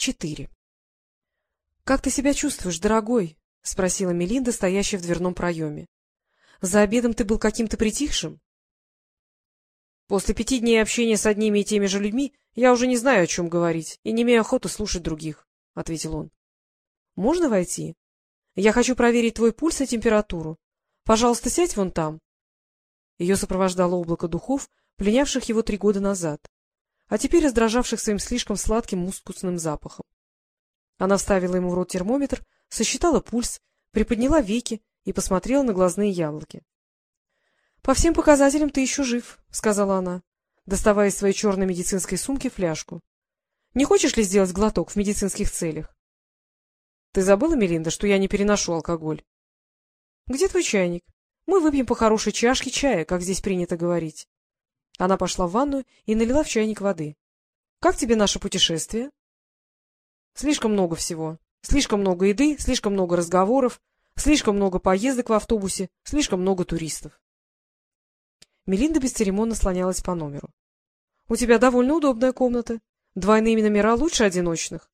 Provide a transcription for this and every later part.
4. — Как ты себя чувствуешь, дорогой? — спросила Мелинда, стоящая в дверном проеме. — За обедом ты был каким-то притихшим? — После пяти дней общения с одними и теми же людьми я уже не знаю, о чем говорить, и не имею охоты слушать других, — ответил он. — Можно войти? Я хочу проверить твой пульс и температуру. Пожалуйста, сядь вон там. Ее сопровождало облако духов, пленявших его три года назад а теперь раздражавших своим слишком сладким мускусным запахом. Она вставила ему в рот термометр, сосчитала пульс, приподняла веки и посмотрела на глазные яблоки. — По всем показателям ты еще жив, — сказала она, доставая из своей черной медицинской сумки фляжку. — Не хочешь ли сделать глоток в медицинских целях? — Ты забыла, Мелинда, что я не переношу алкоголь? — Где твой чайник? Мы выпьем по хорошей чашке чая, как здесь принято говорить. Она пошла в ванную и налила в чайник воды. — Как тебе наше путешествие? — Слишком много всего. Слишком много еды, слишком много разговоров, слишком много поездок в автобусе, слишком много туристов. Мелинда бесцеремонно слонялась по номеру. — У тебя довольно удобная комната. Двойные номера лучше одиночных.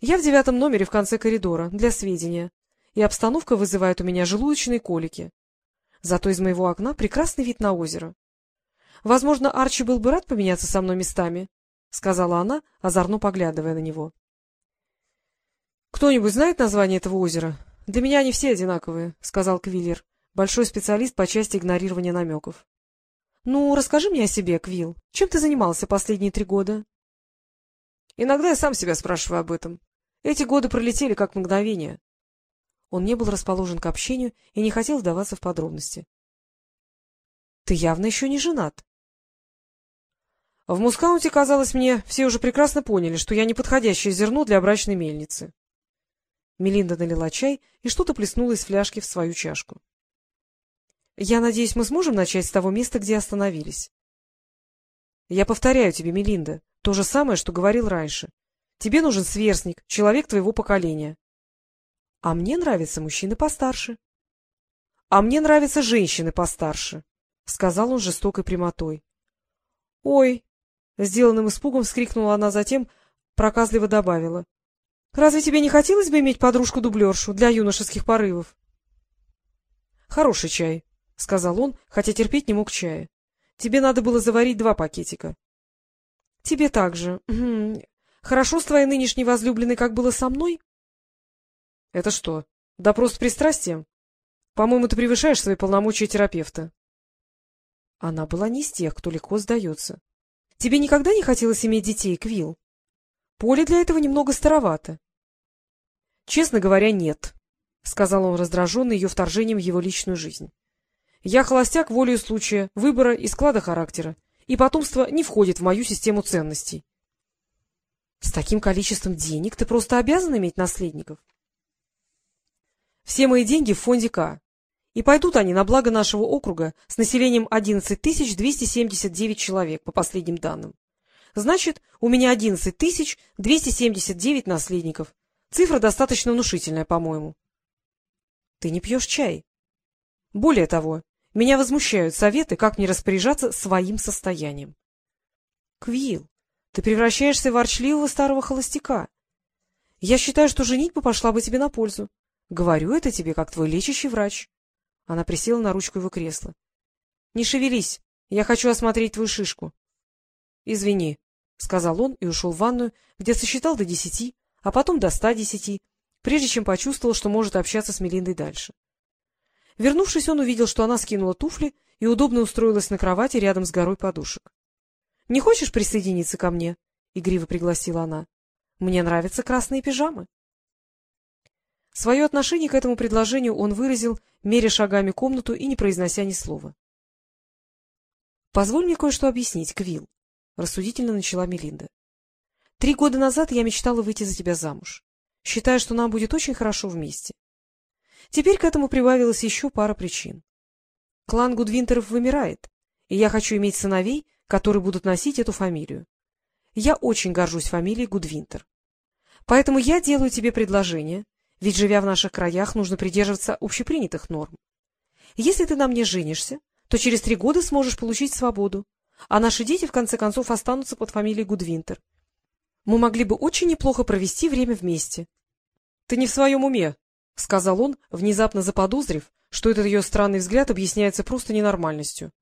Я в девятом номере в конце коридора, для сведения, и обстановка вызывает у меня желудочные колики. Зато из моего окна прекрасный вид на озеро. — Возможно, Арчи был бы рад поменяться со мной местами, — сказала она, озорно поглядывая на него. — Кто-нибудь знает название этого озера? Для меня они все одинаковые, — сказал Квиллер, большой специалист по части игнорирования намеков. — Ну, расскажи мне о себе, Квилл. Чем ты занимался последние три года? — Иногда я сам себя спрашиваю об этом. Эти годы пролетели как мгновение. Он не был расположен к общению и не хотел вдаваться в подробности. — Ты явно еще не женат. В Мускаунте, казалось мне, все уже прекрасно поняли, что я неподходящее зерно для брачной мельницы. Мелинда налила чай и что-то плеснула из фляжки в свою чашку. — Я надеюсь, мы сможем начать с того места, где остановились. — Я повторяю тебе, Мелинда, то же самое, что говорил раньше. Тебе нужен сверстник, человек твоего поколения. — А мне нравятся мужчины постарше. — А мне нравятся женщины постарше, — сказал он жестокой прямотой. — Ой, Сделанным испугом вскрикнула она затем, проказливо добавила. — Разве тебе не хотелось бы иметь подружку-дублершу для юношеских порывов? — Хороший чай, — сказал он, хотя терпеть не мог чая. — Тебе надо было заварить два пакетика. — Тебе также. Хорошо с твоей нынешней возлюбленной, как было со мной? — Это что, допрос с пристрастием? По-моему, ты превышаешь свои полномочия терапевта. Она была не из тех, кто легко сдается. Тебе никогда не хотелось иметь детей, Квилл? Поле для этого немного старовато. — Честно говоря, нет, — сказал он, раздраженный ее вторжением в его личную жизнь. — Я холостяк волею случая, выбора и склада характера, и потомство не входит в мою систему ценностей. — С таким количеством денег ты просто обязан иметь наследников. — Все мои деньги в фонде К. И пойдут они на благо нашего округа с населением 11 279 человек, по последним данным. Значит, у меня 11 279 наследников. Цифра достаточно внушительная, по-моему. Ты не пьешь чай. Более того, меня возмущают советы, как мне распоряжаться своим состоянием. Квилл, ты превращаешься в ворчливого старого холостяка. Я считаю, что женитьба пошла бы тебе на пользу. Говорю это тебе, как твой лечащий врач. Она присела на ручку его кресла. — Не шевелись, я хочу осмотреть твою шишку. — Извини, — сказал он и ушел в ванную, где сосчитал до десяти, а потом до ста десяти, прежде чем почувствовал, что может общаться с Мелиндой дальше. Вернувшись, он увидел, что она скинула туфли и удобно устроилась на кровати рядом с горой подушек. — Не хочешь присоединиться ко мне? — игриво пригласила она. — Мне нравятся красные пижамы. Свое отношение к этому предложению он выразил, меря шагами комнату и не произнося ни слова. — Позволь мне кое-что объяснить, Квилл, — рассудительно начала Мелинда. — Три года назад я мечтала выйти за тебя замуж, считая, что нам будет очень хорошо вместе. Теперь к этому прибавилась еще пара причин. Клан Гудвинтеров вымирает, и я хочу иметь сыновей, которые будут носить эту фамилию. Я очень горжусь фамилией Гудвинтер. Поэтому я делаю тебе предложение, ведь, живя в наших краях, нужно придерживаться общепринятых норм. Если ты на мне женишься, то через три года сможешь получить свободу, а наши дети, в конце концов, останутся под фамилией Гудвинтер. Мы могли бы очень неплохо провести время вместе. — Ты не в своем уме, — сказал он, внезапно заподозрив, что этот ее странный взгляд объясняется просто ненормальностью.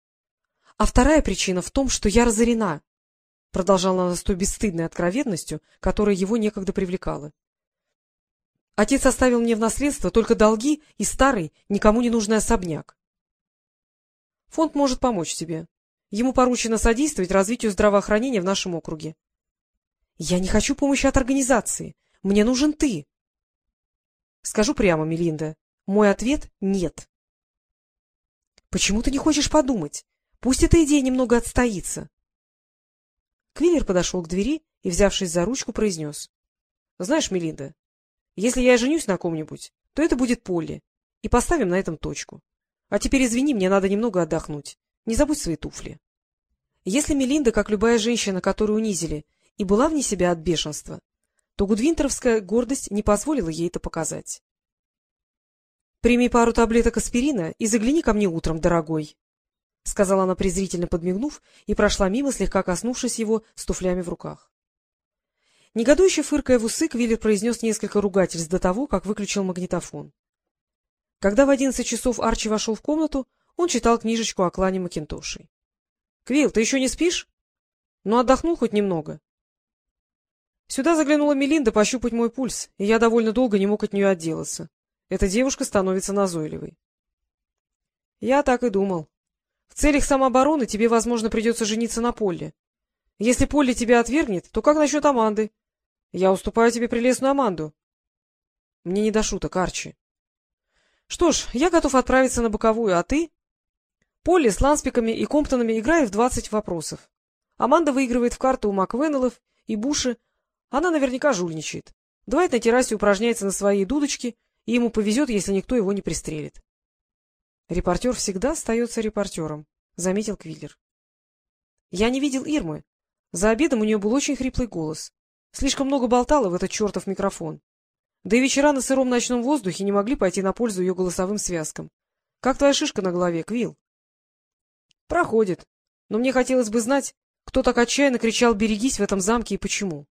— А вторая причина в том, что я разорена, — продолжал она с той бесстыдной откровенностью, которая его некогда привлекала. — Отец оставил мне в наследство только долги и старый, никому не нужный особняк. Фонд может помочь тебе. Ему поручено содействовать развитию здравоохранения в нашем округе. — Я не хочу помощи от организации. Мне нужен ты. Скажу прямо, Мелинда, мой ответ — нет. — Почему ты не хочешь подумать? Пусть эта идея немного отстоится. Квиллер подошел к двери и, взявшись за ручку, произнес. — Знаешь, Мелинда, если я женюсь на ком-нибудь, то это будет Полли, и поставим на этом точку. А теперь извини, мне надо немного отдохнуть. Не забудь свои туфли. Если Мелинда, как любая женщина, которую унизили, и была вне себя от бешенства, то гудвинтеровская гордость не позволила ей это показать. — Прими пару таблеток аспирина и загляни ко мне утром, дорогой, — сказала она, презрительно подмигнув, и прошла мимо, слегка коснувшись его с туфлями в руках. Негодующе фыркая в усы, Квиллер произнес несколько ругательств до того, как выключил магнитофон. Когда в одиннадцать часов Арчи вошел в комнату, он читал книжечку о клане Макинтошей. — Квилл, ты еще не спишь? — Ну, отдохнул хоть немного. Сюда заглянула Мелинда пощупать мой пульс, и я довольно долго не мог от нее отделаться. Эта девушка становится назойливой. — Я так и думал. В целях самообороны тебе, возможно, придется жениться на Полле. Если Полли тебя отвергнет, то как насчет Аманды? Я уступаю тебе прелестную Аманду. Мне не до шуток, Арчи. Что ж, я готов отправиться на боковую, а ты? Полли с Ланспиками и Комптонами играет в двадцать вопросов. Аманда выигрывает в карты у Маквеннеллов и Буши. Она наверняка жульничает. Дуайт на террасе упражняется на своей дудочке, и ему повезет, если никто его не пристрелит. — Репортер всегда остается репортером, — заметил Квиллер. — Я не видел Ирмы. За обедом у нее был очень хриплый голос. Слишком много болтала в этот чертов микрофон. Да и вечера на сыром ночном воздухе не могли пойти на пользу ее голосовым связкам. Как твоя шишка на голове, Квилл? — Проходит. Но мне хотелось бы знать, кто так отчаянно кричал «берегись» в этом замке и почему.